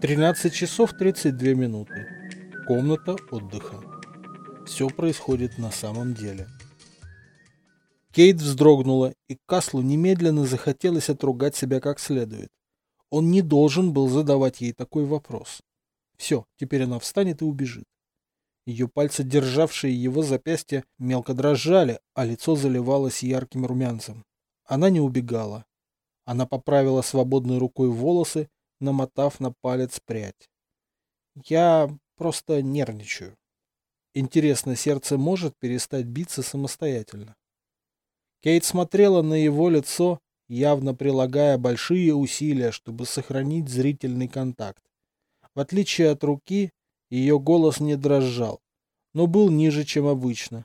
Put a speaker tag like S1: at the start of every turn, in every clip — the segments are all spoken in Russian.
S1: 13 часов 32 минуты. Комната отдыха. Все происходит на самом деле. Кейт вздрогнула, и Каслу немедленно захотелось отругать себя как следует. Он не должен был задавать ей такой вопрос. Все, теперь она встанет и убежит. Ее пальцы, державшие его запястье, мелко дрожали, а лицо заливалось ярким румянцем. Она не убегала. Она поправила свободной рукой волосы намотав на палец прядь. Я просто нервничаю. Интересно, сердце может перестать биться самостоятельно? Кейт смотрела на его лицо, явно прилагая большие усилия, чтобы сохранить зрительный контакт. В отличие от руки, ее голос не дрожал, но был ниже, чем обычно.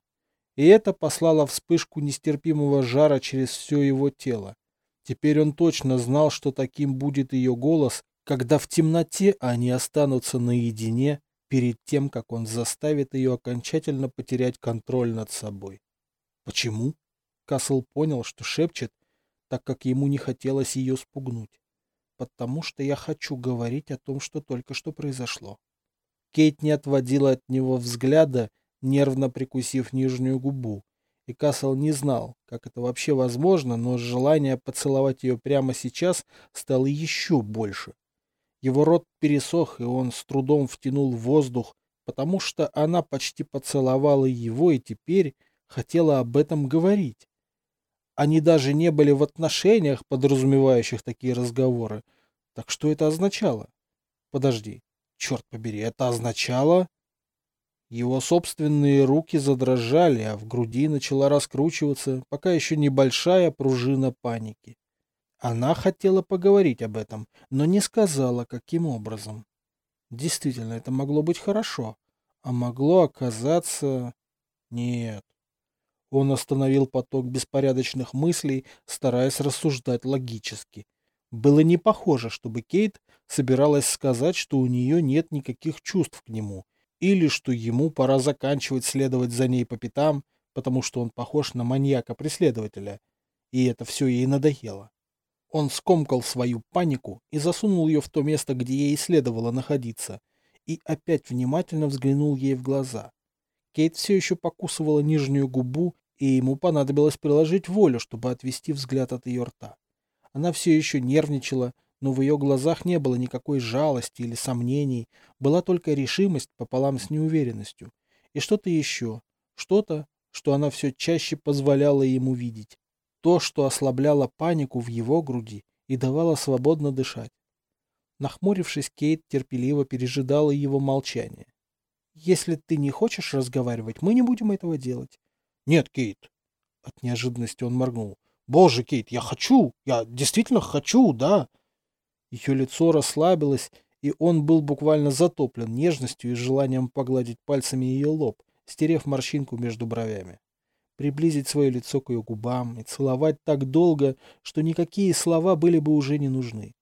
S1: И это послало вспышку нестерпимого жара через все его тело. Теперь он точно знал, что таким будет ее голос, когда в темноте они останутся наедине перед тем, как он заставит ее окончательно потерять контроль над собой. Почему? Касл понял, что шепчет, так как ему не хотелось ее спугнуть. Потому что я хочу говорить о том, что только что произошло. Кейт не отводила от него взгляда, нервно прикусив нижнюю губу, и Кассел не знал, как это вообще возможно, но желание поцеловать ее прямо сейчас стало еще больше. Его рот пересох, и он с трудом втянул воздух, потому что она почти поцеловала его и теперь хотела об этом говорить. Они даже не были в отношениях, подразумевающих такие разговоры. Так что это означало? Подожди, черт побери, это означало... Его собственные руки задрожали, а в груди начала раскручиваться пока еще небольшая пружина паники. Она хотела поговорить об этом, но не сказала, каким образом. Действительно, это могло быть хорошо, а могло оказаться... Нет. Он остановил поток беспорядочных мыслей, стараясь рассуждать логически. Было не похоже, чтобы Кейт собиралась сказать, что у нее нет никаких чувств к нему, или что ему пора заканчивать следовать за ней по пятам, потому что он похож на маньяка-преследователя, и это все ей надоело. Он скомкал свою панику и засунул ее в то место, где ей следовало находиться, и опять внимательно взглянул ей в глаза. Кейт все еще покусывала нижнюю губу, и ему понадобилось приложить волю, чтобы отвести взгляд от ее рта. Она все еще нервничала, но в ее глазах не было никакой жалости или сомнений, была только решимость пополам с неуверенностью. И что-то еще, что-то, что она все чаще позволяла ему видеть то, что ослабляло панику в его груди и давало свободно дышать. Нахмурившись, Кейт терпеливо пережидала его молчание. «Если ты не хочешь разговаривать, мы не будем этого делать». «Нет, Кейт». От неожиданности он моргнул. «Боже, Кейт, я хочу! Я действительно хочу, да!» Ее лицо расслабилось, и он был буквально затоплен нежностью и желанием погладить пальцами ее лоб, стерев морщинку между бровями приблизить свое лицо к ее губам и целовать так долго, что никакие слова были бы уже не нужны.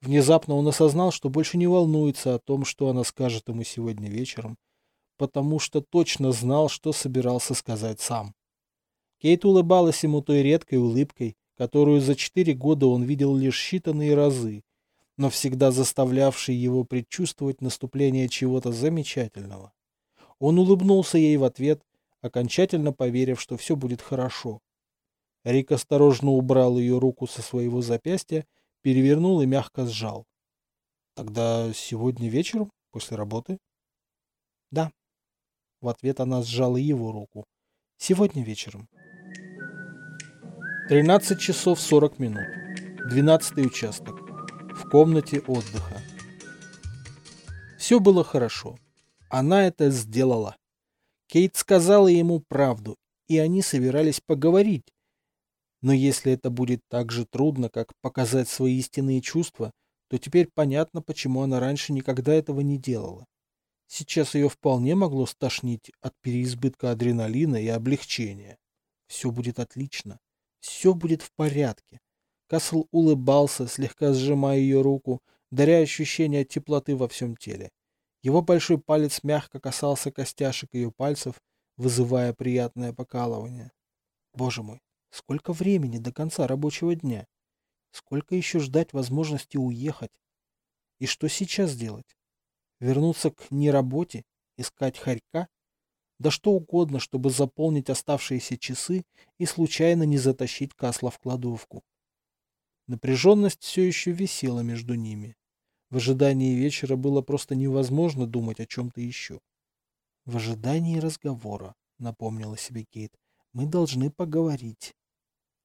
S1: Внезапно он осознал, что больше не волнуется о том, что она скажет ему сегодня вечером, потому что точно знал, что собирался сказать сам. Кейт улыбалась ему той редкой улыбкой, которую за четыре года он видел лишь считанные разы, но всегда заставлявшей его предчувствовать наступление чего-то замечательного. Он улыбнулся ей в ответ, окончательно поверив, что все будет хорошо. Рик осторожно убрал ее руку со своего запястья, перевернул и мягко сжал. «Тогда сегодня вечером, после работы?» «Да». В ответ она сжала его руку. «Сегодня вечером». 13 часов 40 минут. 12 участок. В комнате отдыха. Все было хорошо. Она это сделала. Кейт сказала ему правду, и они собирались поговорить. Но если это будет так же трудно, как показать свои истинные чувства, то теперь понятно, почему она раньше никогда этого не делала. Сейчас ее вполне могло стошнить от переизбытка адреналина и облегчения. Все будет отлично. Все будет в порядке. Касл улыбался, слегка сжимая ее руку, даря ощущение теплоты во всем теле. Его большой палец мягко касался костяшек ее пальцев, вызывая приятное покалывание. Боже мой, сколько времени до конца рабочего дня? Сколько еще ждать возможности уехать? И что сейчас делать? Вернуться к неработе? Искать хорька? Да что угодно, чтобы заполнить оставшиеся часы и случайно не затащить Касла в кладовку. Напряженность все еще висела между ними. В ожидании вечера было просто невозможно думать о чем-то еще. В ожидании разговора, напомнила себе Кейт, мы должны поговорить.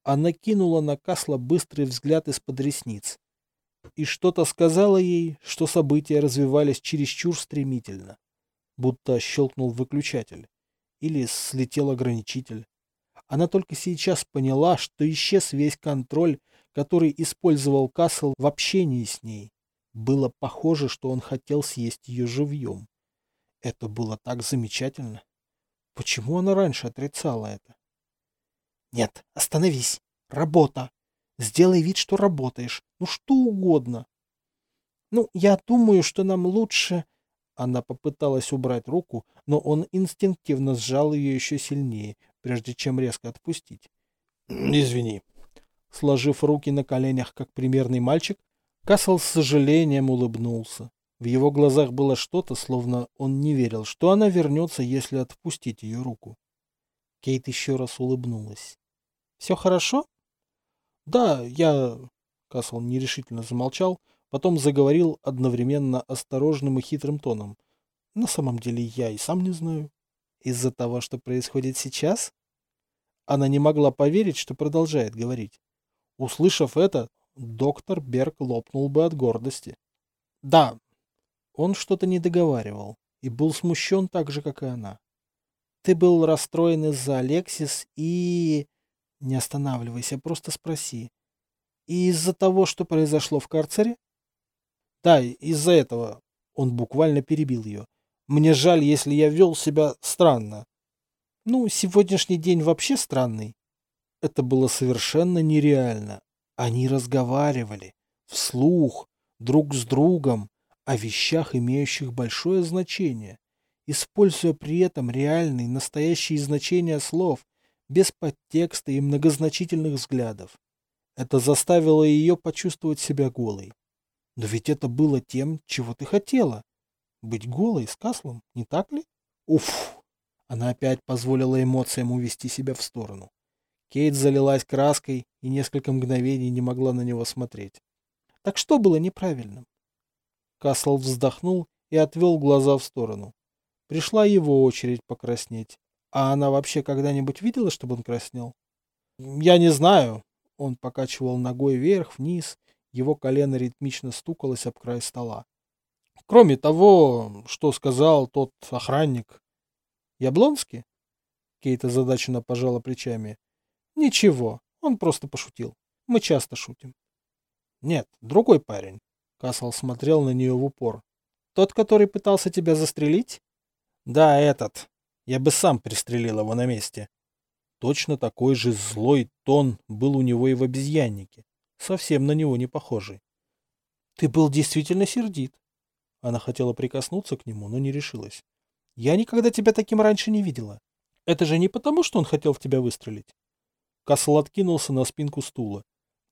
S1: Она кинула на Касла быстрый взгляд из-под ресниц. И что-то сказала ей, что события развивались чересчур стремительно. Будто щелкнул выключатель. Или слетел ограничитель. Она только сейчас поняла, что исчез весь контроль, который использовал Касл в общении с ней. Было похоже, что он хотел съесть ее живьем. Это было так замечательно. Почему она раньше отрицала это? Нет, остановись. Работа. Сделай вид, что работаешь. Ну, что угодно. Ну, я думаю, что нам лучше... Она попыталась убрать руку, но он инстинктивно сжал ее еще сильнее, прежде чем резко отпустить. «Извини». Сложив руки на коленях, как примерный мальчик, Кассел с сожалением улыбнулся. В его глазах было что-то, словно он не верил, что она вернется, если отпустить ее руку. Кейт еще раз улыбнулась. «Все хорошо?» «Да, я...» Кассел нерешительно замолчал, потом заговорил одновременно осторожным и хитрым тоном. «На самом деле я и сам не знаю. Из-за того, что происходит сейчас?» Она не могла поверить, что продолжает говорить. Услышав это, доктор Берг лопнул бы от гордости. Да, он что-то не договаривал и был смущен так же, как и она. Ты был расстроен из-за Алексис и... Не останавливайся, просто спроси. И из-за того, что произошло в карцере? Да, из-за этого. Он буквально перебил ее. Мне жаль, если я вел себя странно. Ну, сегодняшний день вообще странный. Это было совершенно нереально. Они разговаривали, вслух, друг с другом, о вещах, имеющих большое значение, используя при этом реальные, настоящие значения слов, без подтекста и многозначительных взглядов. Это заставило ее почувствовать себя голой. Но ведь это было тем, чего ты хотела. Быть голой с Каслом, не так ли? Уф! Она опять позволила эмоциям увести себя в сторону. Кейт залилась краской и несколько мгновений не могла на него смотреть. Так что было неправильным? Касл вздохнул и отвел глаза в сторону. Пришла его очередь покраснеть. А она вообще когда-нибудь видела, чтобы он краснел? Я не знаю. Он покачивал ногой вверх-вниз, его колено ритмично стукалось об край стола. Кроме того, что сказал тот охранник. Яблонский? Кейт озадаченно пожала плечами. Ничего, он просто пошутил. Мы часто шутим. Нет, другой парень. Касл смотрел на нее в упор. Тот, который пытался тебя застрелить? Да, этот. Я бы сам пристрелил его на месте. Точно такой же злой тон был у него и в обезьяннике. Совсем на него не похожий. Ты был действительно сердит. Она хотела прикоснуться к нему, но не решилась. Я никогда тебя таким раньше не видела. Это же не потому, что он хотел в тебя выстрелить. Касл откинулся на спинку стула,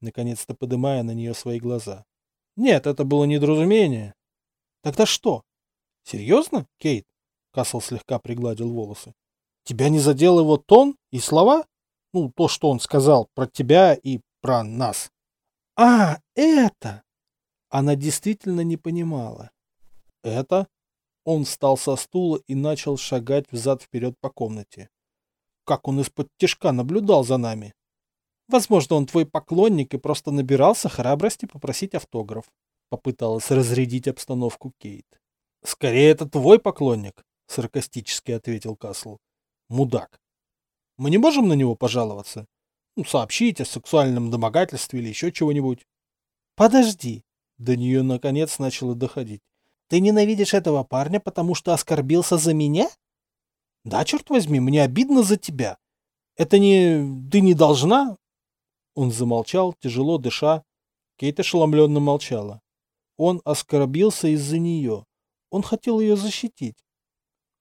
S1: наконец-то подымая на нее свои глаза. Нет, это было недоразумение. Тогда что? Серьезно, Кейт? Касл слегка пригладил волосы. Тебя не задел его тон и слова? Ну, то, что он сказал про тебя и про нас. А, это! Она действительно не понимала. Это? Он встал со стула и начал шагать взад-вперед по комнате как он из-под тяжка наблюдал за нами. Возможно, он твой поклонник и просто набирался храбрости попросить автограф. Попыталась разрядить обстановку Кейт. Скорее, это твой поклонник, саркастически ответил Касл. Мудак. Мы не можем на него пожаловаться? Ну, сообщить о сексуальном домогательстве или еще чего-нибудь. Подожди. До нее наконец начало доходить. Ты ненавидишь этого парня, потому что оскорбился за меня? Да, черт возьми, мне обидно за тебя. Это не... Ты не должна... Он замолчал, тяжело дыша. Кейт ошеломленно молчала. Он оскорбился из-за нее. Он хотел ее защитить.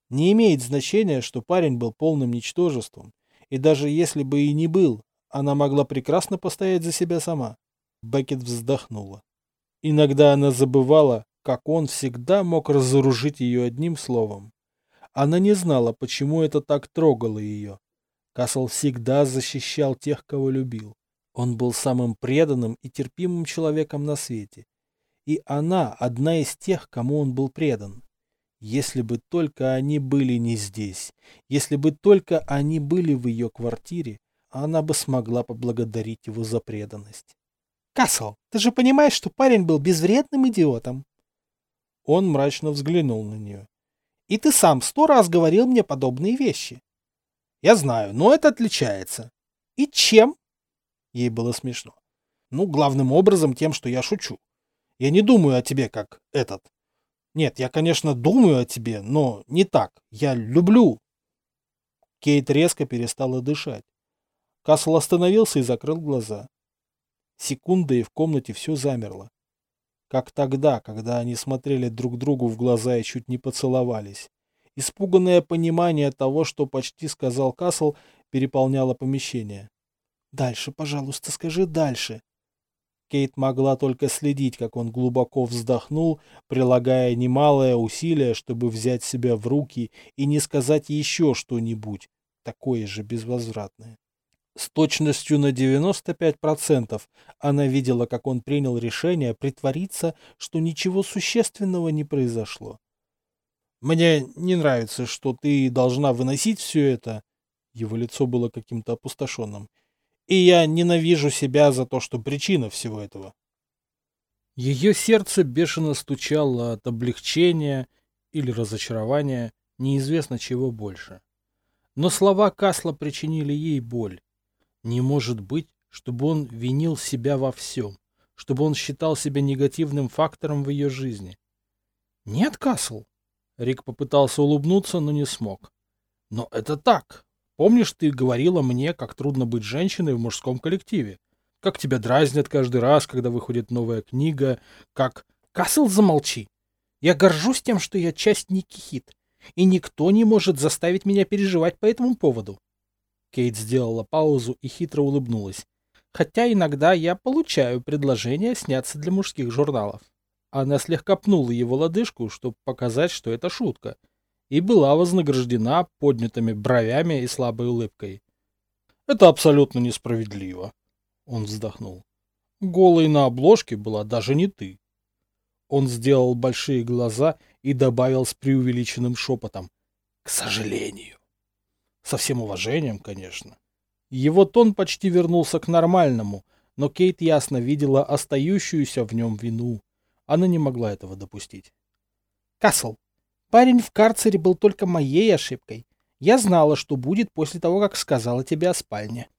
S1: Не имеет значения, что парень был полным ничтожеством. И даже если бы и не был, она могла прекрасно постоять за себя сама. Беккет вздохнула. Иногда она забывала, как он всегда мог разоружить ее одним словом. Она не знала, почему это так трогало ее. Касл всегда защищал тех, кого любил. Он был самым преданным и терпимым человеком на свете. И она одна из тех, кому он был предан. Если бы только они были не здесь, если бы только они были в ее квартире, она бы смогла поблагодарить его за преданность.
S2: «Кассел, ты же понимаешь, что парень был безвредным идиотом?»
S1: Он мрачно взглянул на нее.
S2: «И ты сам сто раз говорил мне подобные вещи».
S1: «Я знаю, но это отличается».
S2: «И чем?»
S1: Ей было смешно. «Ну, главным образом тем, что я шучу. Я не думаю о тебе как этот. Нет, я, конечно, думаю о тебе, но не так. Я люблю». Кейт резко перестала дышать. Касл остановился и закрыл глаза. Секунда, и в комнате все замерло. Как тогда, когда они смотрели друг другу в глаза и чуть не поцеловались. Испуганное понимание того, что почти сказал Касл, переполняло помещение. «Дальше, пожалуйста, скажи дальше». Кейт могла только следить, как он глубоко вздохнул, прилагая немалое усилие, чтобы взять себя в руки и не сказать еще что-нибудь, такое же безвозвратное. С точностью на 95% она видела, как он принял решение притвориться, что ничего существенного не произошло. «Мне не нравится, что ты должна выносить все это». Его лицо было каким-то опустошенным. «И я ненавижу себя за то, что причина всего этого». Ее сердце бешено стучало от облегчения или разочарования, неизвестно чего больше. Но слова Касла причинили ей боль. Не может быть, чтобы он винил себя во всем, чтобы он считал себя негативным фактором в ее жизни. Нет, Касл. Рик попытался улыбнуться, но не смог. Но это так. Помнишь, ты говорила мне, как трудно быть женщиной в мужском коллективе? Как тебя дразнят каждый раз, когда выходит новая книга, как... Касл, замолчи. Я горжусь тем, что я часть Ники Хит, и никто не может заставить меня переживать по этому поводу. Кейт сделала паузу и хитро улыбнулась. Хотя иногда я получаю предложение сняться для мужских журналов. Она слегка пнула его лодыжку, чтобы показать, что это шутка, и была вознаграждена поднятыми бровями и слабой улыбкой. «Это абсолютно несправедливо», — он вздохнул. «Голой на обложке была даже не ты». Он сделал большие глаза и добавил с преувеличенным шепотом. «К сожалению». Со всем уважением, конечно. Его тон почти вернулся к нормальному, но Кейт ясно видела остающуюся в нем вину. Она не могла этого допустить.
S2: «Касл, парень в карцере был только моей ошибкой. Я знала, что будет после того, как сказала тебе о спальне».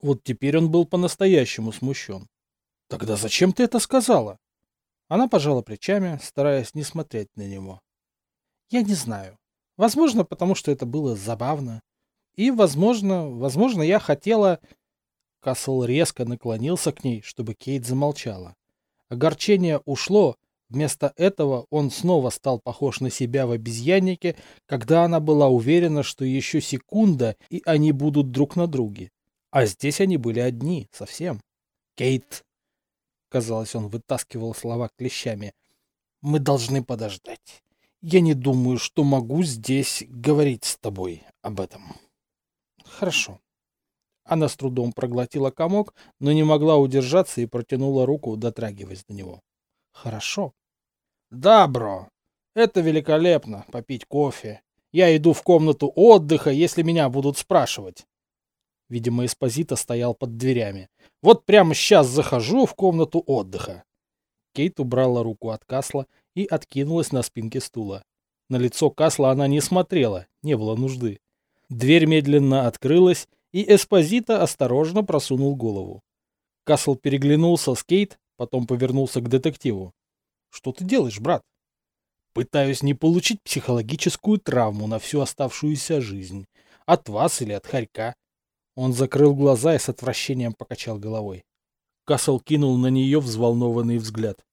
S1: Вот теперь он был по-настоящему смущен. «Тогда зачем ты это сказала?» Она пожала плечами, стараясь не смотреть на него.
S2: «Я не знаю. Возможно, потому что это было забавно. И, возможно, возможно, я хотела...
S1: Касл резко наклонился к ней, чтобы Кейт замолчала. Огорчение ушло, вместо этого он снова стал похож на себя в обезьяннике, когда она была уверена, что еще секунда, и они будут друг на друге. А здесь они были одни, совсем. «Кейт!» — казалось, он вытаскивал слова клещами. «Мы должны подождать. Я не думаю, что могу здесь говорить с тобой об этом». Хорошо. Она с трудом проглотила комок, но не могла удержаться и протянула руку, дотрагиваясь до него. Хорошо. Да, бро. Это великолепно, попить кофе. Я иду в комнату отдыха, если меня будут спрашивать. Видимо, Эспозита стоял под дверями. Вот прямо сейчас захожу в комнату отдыха. Кейт убрала руку от Касла и откинулась на спинке стула. На лицо Касла она не смотрела, не было нужды. Дверь медленно открылась, и Эспозита осторожно просунул голову. Касл переглянулся с Кейт, потом повернулся к детективу. «Что ты делаешь, брат?» «Пытаюсь не получить психологическую травму на всю оставшуюся жизнь. От вас или от Харька». Он закрыл глаза и с отвращением покачал головой. Касл кинул на нее взволнованный взгляд.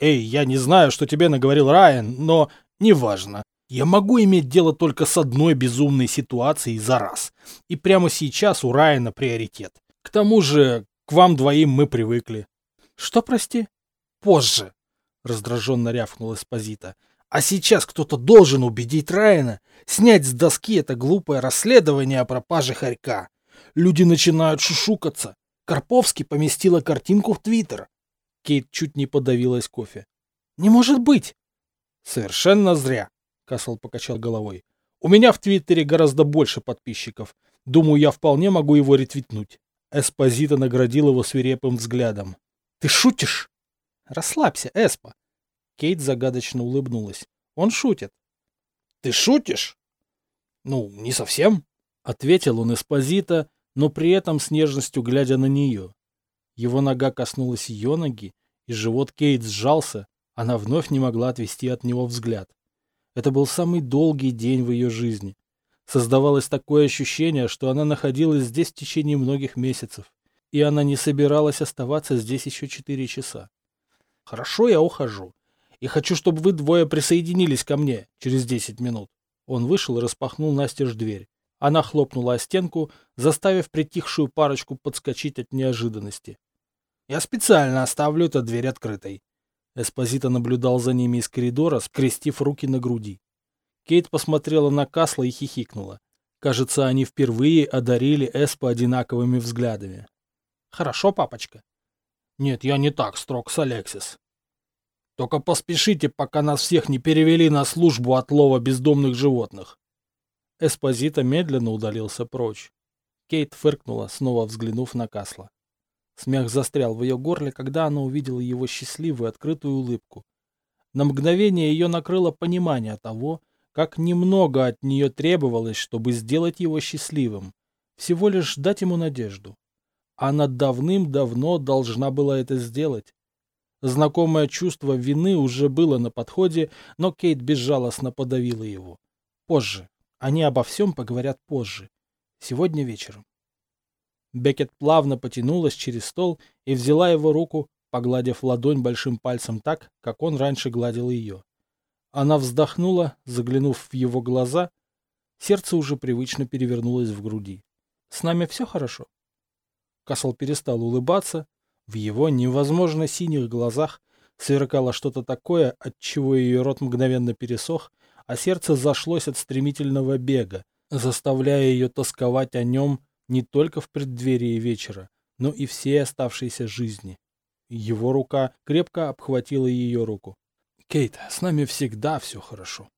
S1: «Эй, я не знаю, что тебе наговорил Райан, но неважно. Я могу иметь дело только с одной безумной ситуацией за раз. И прямо сейчас у Райана приоритет. К тому же, к вам двоим мы привыкли.
S2: Что, прости?
S1: Позже. раздраженно рявкнул Эспозита. А сейчас кто-то должен убедить Райана снять с доски это глупое расследование о пропаже хорька. Люди начинают шушукаться. Карповский поместила картинку в Твиттер. Кейт чуть не подавилась кофе.
S2: Не может быть!
S1: Совершенно зря, Касл покачал головой. У меня в Твиттере гораздо больше подписчиков. Думаю, я вполне могу его ретвитнуть. Эспозита наградил его свирепым взглядом. Ты шутишь?
S2: Расслабься, Эспа. Кейт загадочно улыбнулась. Он шутит.
S1: Ты шутишь? Ну, не совсем, ответил он Эспозита, но при этом с нежностью глядя на нее. Его нога коснулась ее ноги, и живот Кейт сжался, она вновь не могла отвести от него взгляд. Это был самый долгий день в ее жизни. Создавалось такое ощущение, что она находилась здесь в течение многих месяцев, и она не собиралась оставаться здесь еще четыре часа. «Хорошо, я ухожу. И хочу, чтобы вы двое присоединились ко мне через десять минут». Он вышел и распахнул настежь дверь. Она хлопнула о стенку, заставив притихшую парочку подскочить от неожиданности. «Я специально оставлю эту дверь открытой». Эспозита наблюдал за ними из коридора, скрестив руки на груди. Кейт посмотрела на Касла и хихикнула. Кажется, они впервые одарили Эспа одинаковыми взглядами. «Хорошо, папочка?» «Нет, я не так строг с Алексис. Только поспешите, пока нас всех не перевели на службу отлова бездомных животных. Эспозита медленно удалился прочь. Кейт фыркнула, снова взглянув на Касла. Смех застрял в ее горле, когда она увидела его счастливую открытую улыбку. На мгновение ее накрыло понимание того, как немного от нее требовалось, чтобы сделать его счастливым. Всего лишь дать ему надежду. Она давным-давно должна была это сделать. Знакомое чувство вины уже было на подходе, но Кейт безжалостно подавила его. Позже, они обо всем поговорят позже. Сегодня вечером. Бекет плавно потянулась через стол и взяла его руку, погладив ладонь большим пальцем так, как он раньше гладил ее. Она вздохнула, заглянув в его глаза. Сердце уже привычно перевернулось в груди. «С нами все хорошо?» Касл перестал улыбаться. В его невозможно синих глазах сверкало что-то такое, от чего ее рот мгновенно пересох, а сердце зашлось от стремительного бега, заставляя ее тосковать о нем не только в преддверии вечера, но и всей оставшейся жизни. Его рука крепко обхватила ее руку. «Кейт, с нами всегда все хорошо».